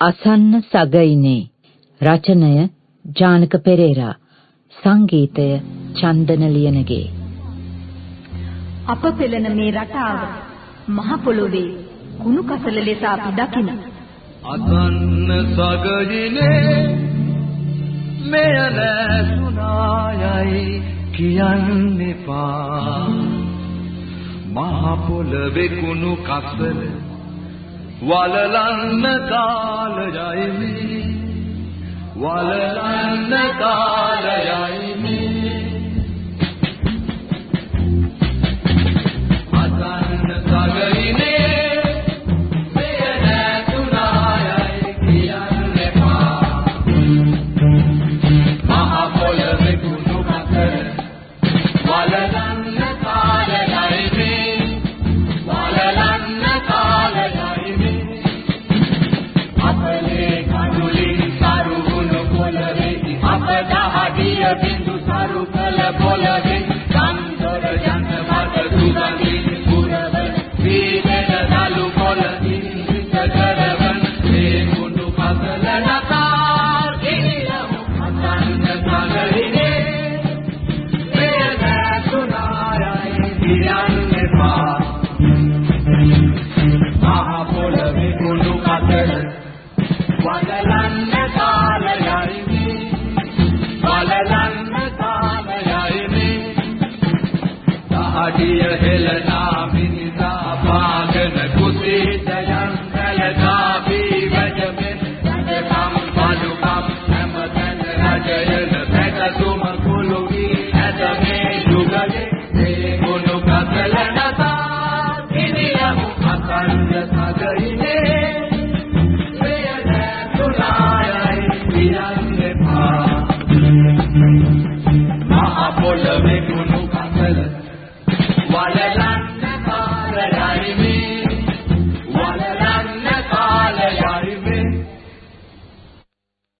අසන්න සගයිනේ. රචනය ජානක පෙරේරා. සංගීතය චන්දන ලියනගේ අප පෙළෙන මේ රටාව මහ පොළොවේ කුණු කසල ලෙස අපි දකින. අසන්න සගයිනේ මෙය නැසුනායයි කියන්න එපා මහ පොළවේ කුණු කසල වලලන්න Irene, Walalandaka. විය බින්දු සරු කළ පොළවේ සම්දොර ජනමත දුදන් පාටිය හෙළනා මිනිසා පාගන කුසේ ජයන් සැලකා පීවැජමෙන් රජකම් පඩුකම් හැමතැන රජයන පැටසුම කුළු වී ඇත මේ යුගලේ මේ ගුණ කතලනසා ඉනියමු අකන්ද සගයිනේ ප්‍රියදෑ තුලායයි පියන්නේ පා මහ පොළවේ